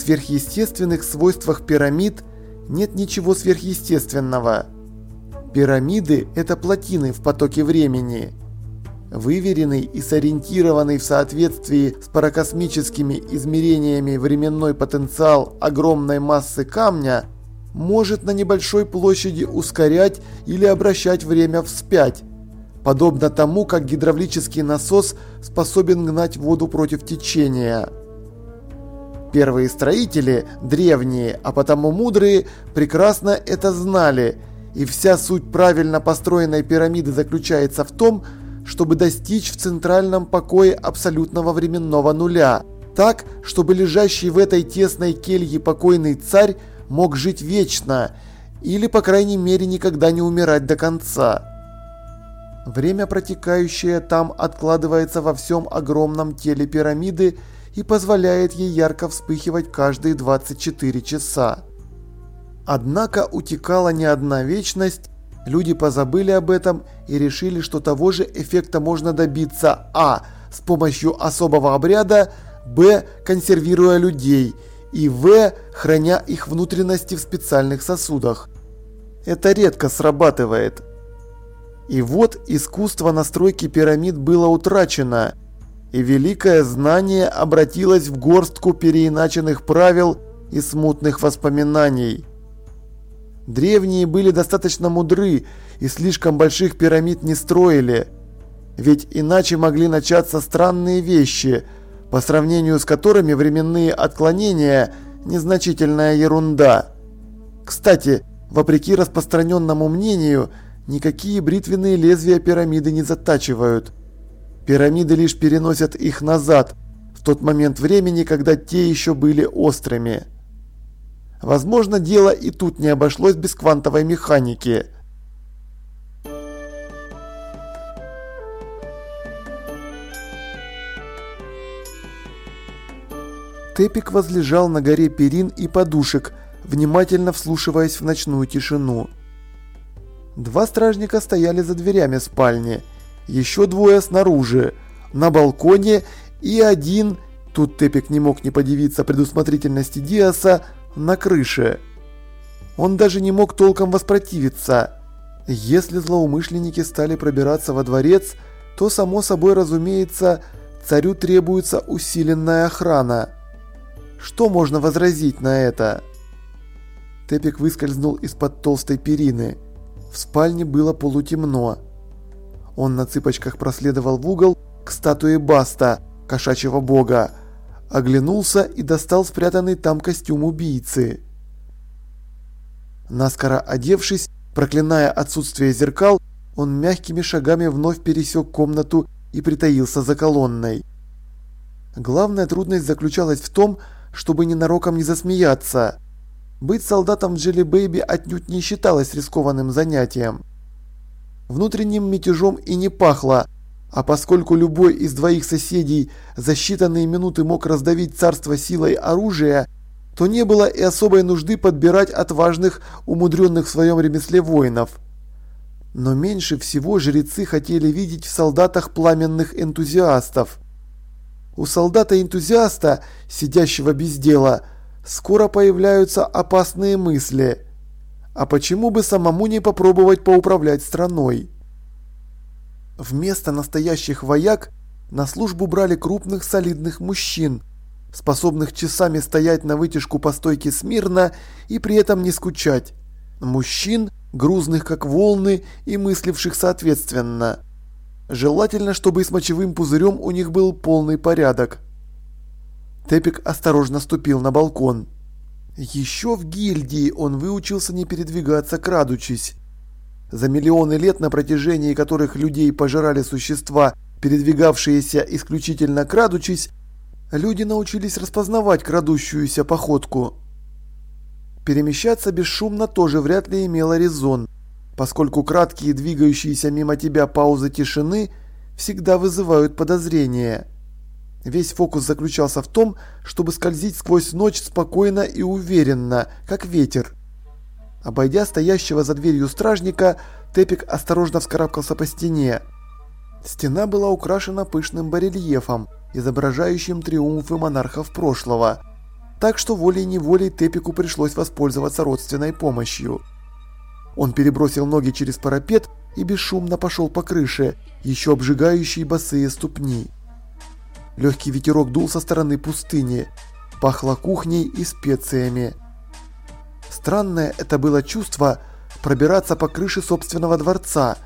сверхъестественных свойствах пирамид нет ничего сверхъестественного. Пирамиды – это плотины в потоке времени. Выверенный и сориентированный в соответствии с паракосмическими измерениями временной потенциал огромной массы камня может на небольшой площади ускорять или обращать время вспять, подобно тому, как гидравлический насос способен гнать воду против течения. Первые строители, древние, а потому мудрые, прекрасно это знали, и вся суть правильно построенной пирамиды заключается в том, чтобы достичь в центральном покое абсолютного временного нуля, так, чтобы лежащий в этой тесной келье покойный царь мог жить вечно, или, по крайней мере, никогда не умирать до конца. Время, протекающее там, откладывается во всем огромном теле пирамиды и позволяет ей ярко вспыхивать каждые 24 часа. Однако утекала не одна вечность, люди позабыли об этом и решили, что того же эффекта можно добиться а. с помощью особого обряда, б. консервируя людей и в. храня их внутренности в специальных сосудах. Это редко срабатывает. И вот искусство настройки пирамид было утрачено, и великое знание обратилось в горстку переиначенных правил и смутных воспоминаний. Древние были достаточно мудры и слишком больших пирамид не строили, ведь иначе могли начаться странные вещи, по сравнению с которыми временные отклонения – незначительная ерунда. Кстати, вопреки распространенному мнению, никакие бритвенные лезвия пирамиды не затачивают – Пирамиды лишь переносят их назад, в тот момент времени, когда те еще были острыми. Возможно, дело и тут не обошлось без квантовой механики. Тепик возлежал на горе перин и подушек, внимательно вслушиваясь в ночную тишину. Два стражника стояли за дверями спальни – еще двое снаружи, на балконе и один, тут Тепик не мог не подивиться предусмотрительности Диаса, на крыше. Он даже не мог толком воспротивиться. Если злоумышленники стали пробираться во дворец, то само собой разумеется, царю требуется усиленная охрана. Что можно возразить на это? Тепик выскользнул из-под толстой перины. В спальне было полутемно. Он на цыпочках проследовал в угол к статуе Баста, кошачьего бога, оглянулся и достал спрятанный там костюм убийцы. Наскоро одевшись, проклиная отсутствие зеркал, он мягкими шагами вновь пересек комнату и притаился за колонной. Главная трудность заключалась в том, чтобы ненароком не засмеяться. Быть солдатом в Джелли Бэйби отнюдь не считалось рискованным занятием внутренним мятежом и не пахло, а поскольку любой из двоих соседей за считанные минуты мог раздавить царство силой оружия, то не было и особой нужды подбирать отважных, умудренных в своем ремесле воинов. Но меньше всего жрецы хотели видеть в солдатах пламенных энтузиастов. У солдата-энтузиаста, сидящего без дела, скоро появляются опасные мысли – а почему бы самому не попробовать поуправлять страной? Вместо настоящих вояк на службу брали крупных солидных мужчин, способных часами стоять на вытяжку по стойке смирно и при этом не скучать. Мужчин, грузных как волны и мысливших соответственно. Желательно, чтобы и с мочевым пузырем у них был полный порядок. Тепик осторожно ступил на балкон. Еще в гильдии он выучился не передвигаться крадучись. За миллионы лет, на протяжении которых людей пожирали существа, передвигавшиеся исключительно крадучись, люди научились распознавать крадущуюся походку. Перемещаться бесшумно тоже вряд ли имело резон, поскольку краткие двигающиеся мимо тебя паузы тишины всегда вызывают подозрения. Весь фокус заключался в том, чтобы скользить сквозь ночь спокойно и уверенно, как ветер. Обойдя стоящего за дверью стражника, Тепик осторожно вскарабкался по стене. Стена была украшена пышным барельефом, изображающим триумфы монархов прошлого. так что волей-неволей Тепику пришлось воспользоваться родственной помощью. Он перебросил ноги через парапет и бесшумно пошел по крыше, еще обжигающей босые ступни. Легкий ветерок дул со стороны пустыни, пахло кухней и специями. Странное это было чувство пробираться по крыше собственного дворца,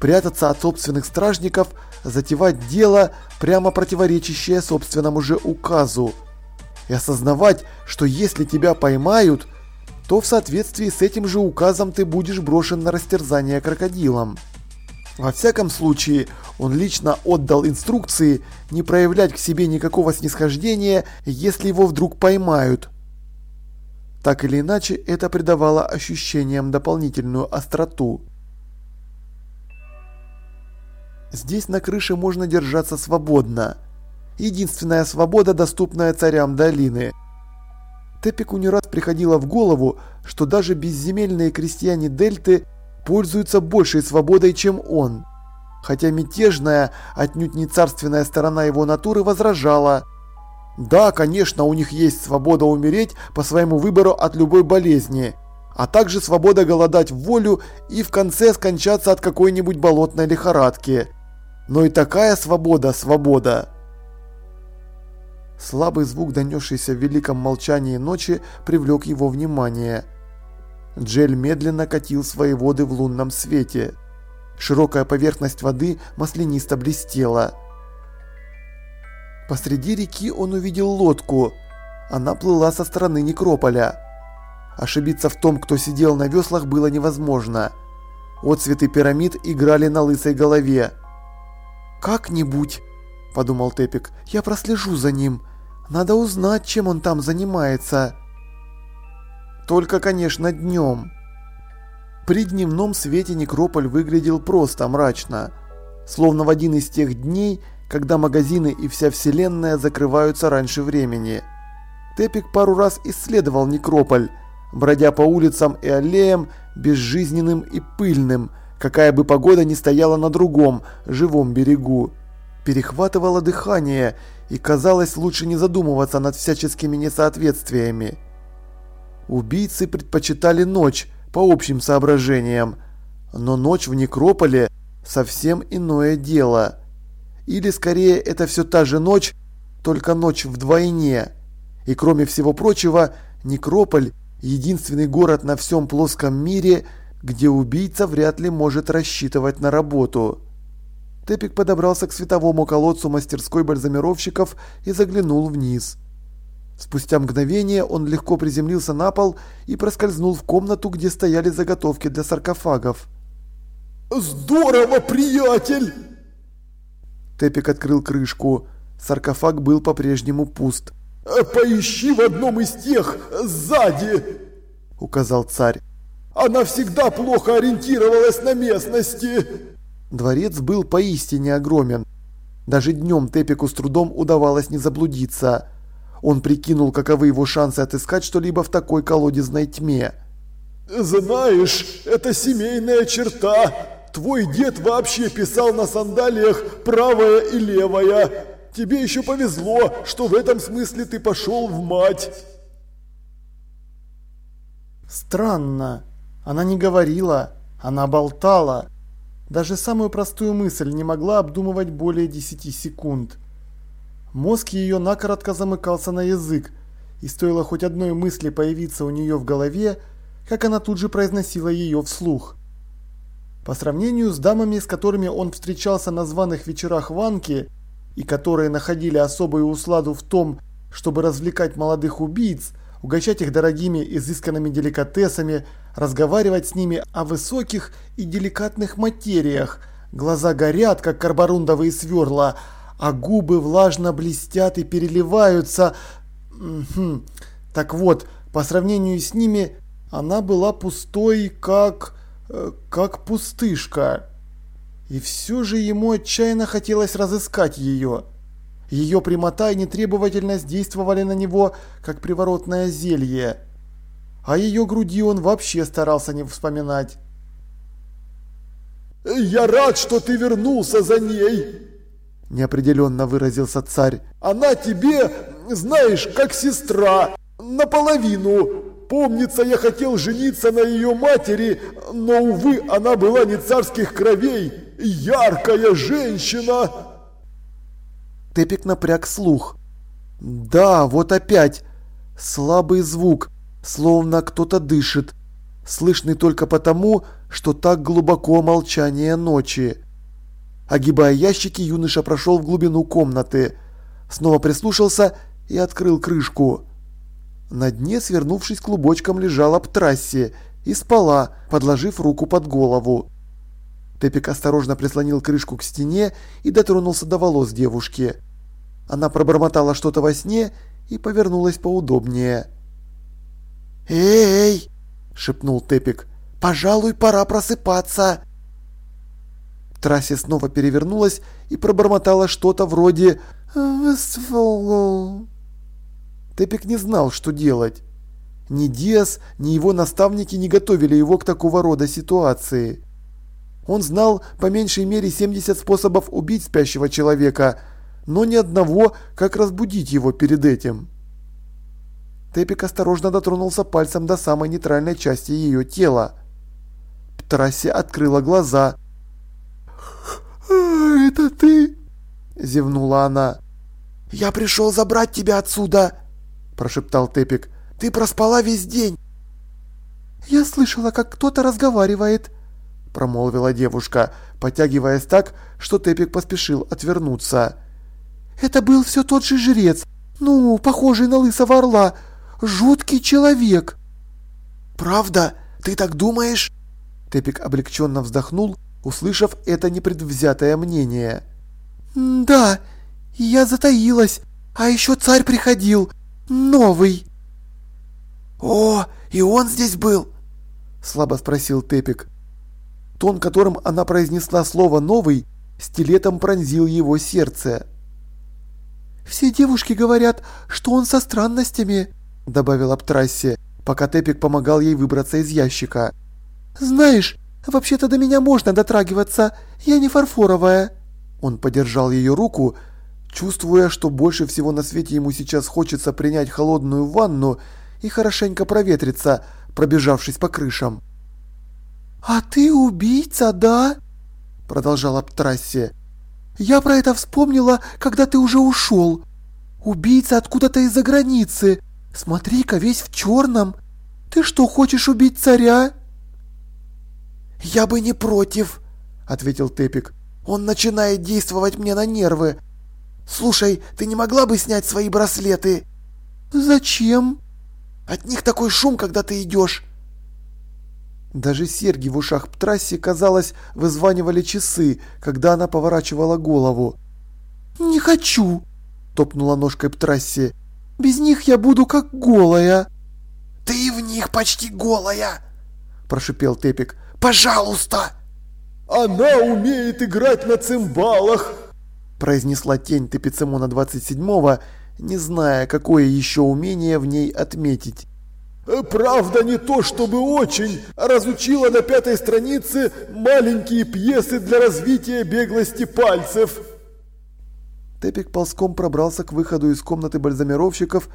прятаться от собственных стражников, затевать дело, прямо противоречащее собственному же указу. И осознавать, что если тебя поймают, то в соответствии с этим же указом ты будешь брошен на растерзание крокодилом. Во всяком случае, он лично отдал инструкции не проявлять к себе никакого снисхождения, если его вдруг поймают. Так или иначе, это придавало ощущениям дополнительную остроту. Здесь на крыше можно держаться свободно. Единственная свобода, доступная царям долины. Тепику не раз приходило в голову, что даже безземельные крестьяне Дельты пользуются большей свободой, чем он. Хотя мятежная, отнюдь не царственная сторона его натуры возражала. Да, конечно, у них есть свобода умереть по своему выбору от любой болезни, а также свобода голодать в волю и в конце скончаться от какой-нибудь болотной лихорадки. Но и такая свобода – свобода. Слабый звук, донесшийся в великом молчании ночи, привлек его внимание. Джель медленно катил свои воды в лунном свете. Широкая поверхность воды маслянисто блестела. Посреди реки он увидел лодку. Она плыла со стороны некрополя. Ошибиться в том, кто сидел на веслах, было невозможно. Отцветы пирамид играли на лысой голове. «Как-нибудь», – подумал Тепик, – «я прослежу за ним. Надо узнать, чем он там занимается». Только, конечно, днем. При дневном свете некрополь выглядел просто мрачно. Словно в один из тех дней, когда магазины и вся вселенная закрываются раньше времени. Тепик пару раз исследовал некрополь, бродя по улицам и аллеям, безжизненным и пыльным, какая бы погода ни стояла на другом, живом берегу. Перехватывало дыхание, и казалось лучше не задумываться над всяческими несоответствиями. Убийцы предпочитали ночь по общим соображениям, но ночь в некрополе совсем иное дело. Или скорее это все та же ночь, только ночь вдвойне. И кроме всего прочего, некрополь – единственный город на всем плоском мире, где убийца вряд ли может рассчитывать на работу. Тепик подобрался к световому колодцу мастерской бальзамировщиков и заглянул вниз. Спустя мгновение он легко приземлился на пол и проскользнул в комнату, где стояли заготовки для саркофагов. «Здорово, приятель!» Тепик открыл крышку. Саркофаг был по-прежнему пуст. «Поищи в одном из тех, сзади!» – указал царь. «Она всегда плохо ориентировалась на местности!» Дворец был поистине огромен. Даже днем Тепику с трудом удавалось не заблудиться. Он прикинул, каковы его шансы отыскать что-либо в такой колодезной тьме. «Знаешь, это семейная черта. Твой дед вообще писал на сандалиях правая и левая. Тебе еще повезло, что в этом смысле ты пошел в мать». Странно. Она не говорила, она болтала. Даже самую простую мысль не могла обдумывать более 10 секунд. Мозг ее накоротко замыкался на язык, и стоило хоть одной мысли появиться у нее в голове, как она тут же произносила ее вслух. По сравнению с дамами, с которыми он встречался на званых вечерах в Анке, и которые находили особую усладу в том, чтобы развлекать молодых убийц, угощать их дорогими изысканными деликатесами, разговаривать с ними о высоких и деликатных материях, глаза горят, как карборундовые сверла, а губы влажно блестят и переливаются. Так вот, по сравнению с ними, она была пустой, как... Э, как пустышка. И все же ему отчаянно хотелось разыскать ее. Ее прямота и нетребовательность действовали на него, как приворотное зелье. А ее груди он вообще старался не вспоминать. «Я рад, что ты вернулся за ней!» Неопределенно выразился царь. Она тебе, знаешь, как сестра. Наполовину. Помнится, я хотел жениться на ее матери, но, увы, она была не царских кровей. Яркая женщина. Тепик напряг слух. Да, вот опять. Слабый звук, словно кто-то дышит. Слышный только потому, что так глубоко молчание ночи. Огибая ящики, юноша прошел в глубину комнаты. Снова прислушался и открыл крышку. На дне, свернувшись клубочком, лежала Птрасси и спала, подложив руку под голову. Тепик осторожно прислонил крышку к стене и дотронулся до волос девушки. Она пробормотала что-то во сне и повернулась поудобнее. «Эй!» – шепнул Тепик. «Пожалуй, пора просыпаться!» Трассе снова перевернулась и пробормотала что-то вроде «Вестфолгл». Тепик не знал, что делать. Ни Диас, ни его наставники не готовили его к такого рода ситуации. Он знал по меньшей мере 70 способов убить спящего человека, но ни одного, как разбудить его перед этим. Тепик осторожно дотронулся пальцем до самой нейтральной части ее тела. Трассе открыла глаза. «Это ты?» – зевнула она. «Я пришел забрать тебя отсюда!» прошептал Тепик. «Ты проспала весь день!» «Я слышала, как кто-то разговаривает», – промолвила девушка, потягиваясь так, что Тепик поспешил отвернуться. «Это был все тот же жрец, ну, похожий на лысого орла, жуткий человек». «Правда? Ты так думаешь?» Тепик облегченно вздохнул, услышав это непредвзятое мнение. «Да, я затаилась, а еще царь приходил, новый!» «О, и он здесь был?» – слабо спросил Тепик. Тон, которым она произнесла слово «новый», стилетом пронзил его сердце. «Все девушки говорят, что он со странностями», – добавила Птрассе, пока Тепик помогал ей выбраться из ящика. «Знаешь, вообще-то до меня можно дотрагиваться, я не фарфоровая». Он подержал ее руку, Чувствуя, что больше всего на свете ему сейчас хочется принять холодную ванну и хорошенько проветриться, пробежавшись по крышам. «А ты убийца, да?» – продолжала Птрассе. «Я про это вспомнила, когда ты уже ушел. Убийца откуда-то из-за границы. Смотри-ка, весь в черном. Ты что, хочешь убить царя?» «Я бы не против», – ответил Тепик. «Он начинает действовать мне на нервы. «Слушай, ты не могла бы снять свои браслеты?» «Зачем?» «От них такой шум, когда ты идешь». Даже серьги в ушах Птрасси, казалось, вызванивали часы, когда она поворачивала голову. «Не хочу!» – топнула ножкой Птрасси. «Без них я буду как голая!» «Ты в них почти голая!» – прошипел Тепик. «Пожалуйста!» «Она умеет играть на цимбалах!» произнесла тень Тепицемона 27-го, не зная, какое еще умение в ней отметить. «Э, «Правда не то чтобы очень, разучила на пятой странице маленькие пьесы для развития беглости пальцев». Тепик ползком пробрался к выходу из комнаты бальзамировщиков,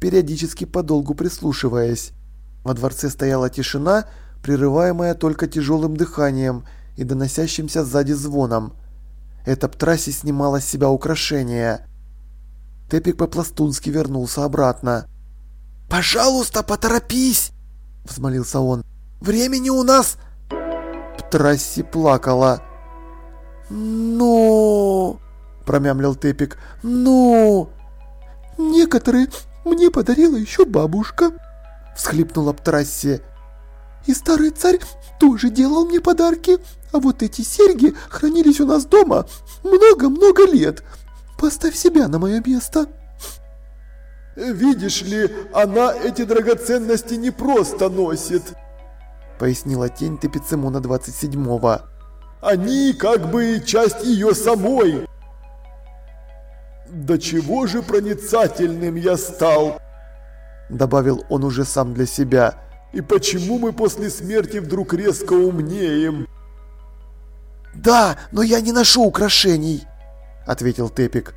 периодически подолгу прислушиваясь. Во дворце стояла тишина, прерываемая только тяжелым дыханием и доносящимся сзади звоном. Эта Птраси снимала с себя украшения. Тепик по-пластунски вернулся обратно. «Пожалуйста, поторопись!» – взмолился он. «Времени у нас...» Птрасси плакала. «Ну...» – промямлил Тепик. «Ну...» «Некоторые мне подарила еще бабушка», – всхлипнула Птрасси. «И старый царь тоже делал мне подарки, а вот эти серьги хранились у нас дома много-много лет. Поставь себя на мое место. Видишь ли, она эти драгоценности не просто носит, пояснила тень Тепицемона 27-го. Они как бы часть ее самой. До чего же проницательным я стал, добавил он уже сам для себя. И почему мы после смерти вдруг резко умнеем? «Да, но я не ношу украшений», — ответил Тепик.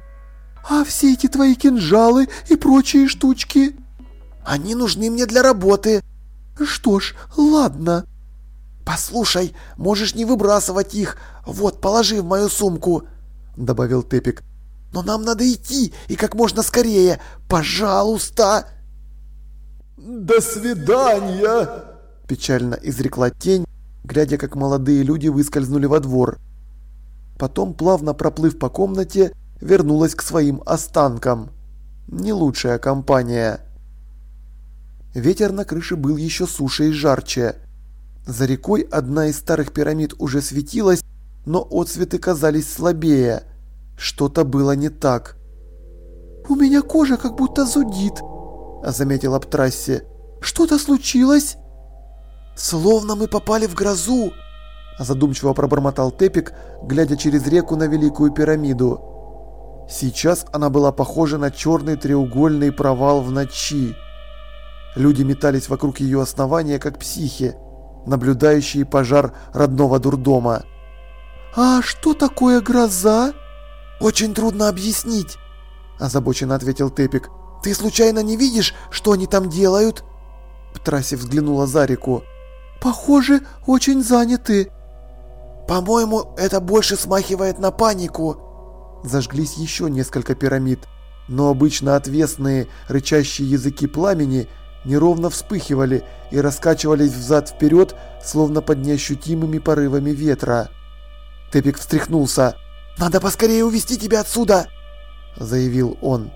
«А все эти твои кинжалы и прочие штучки?» Они нужны мне для работы. Что ж, ладно. Послушай, можешь не выбрасывать их. Вот, положи в мою сумку, добавил Тепик. Но нам надо идти, и как можно скорее. Пожалуйста. До свидания, печально изрекла тень, глядя, как молодые люди выскользнули во двор. Потом, плавно проплыв по комнате, вернулась к своим останкам. Не лучшая компания. Ветер на крыше был еще суше и жарче. За рекой одна из старых пирамид уже светилась, но отсветы казались слабее. Что-то было не так. «У меня кожа как будто зудит», – заметила Птрасси. «Что-то случилось?» «Словно мы попали в грозу», – задумчиво пробормотал Тепик, глядя через реку на Великую пирамиду. Сейчас она была похожа на черный треугольный провал в ночи. Люди метались вокруг ее основания, как психи, наблюдающие пожар родного дурдома. «А что такое гроза?» «Очень трудно объяснить», – озабоченно ответил Тепик. «Ты случайно не видишь, что они там делают?» Птраси взглянула за реку. «Похоже, очень заняты». «По-моему, это больше смахивает на панику». Зажглись еще несколько пирамид, но обычно отвесные рычащие языки пламени неровно вспыхивали и раскачивались взад-вперед, словно под неощутимыми порывами ветра. Тепик встряхнулся. «Надо поскорее увести тебя отсюда!» – заявил он.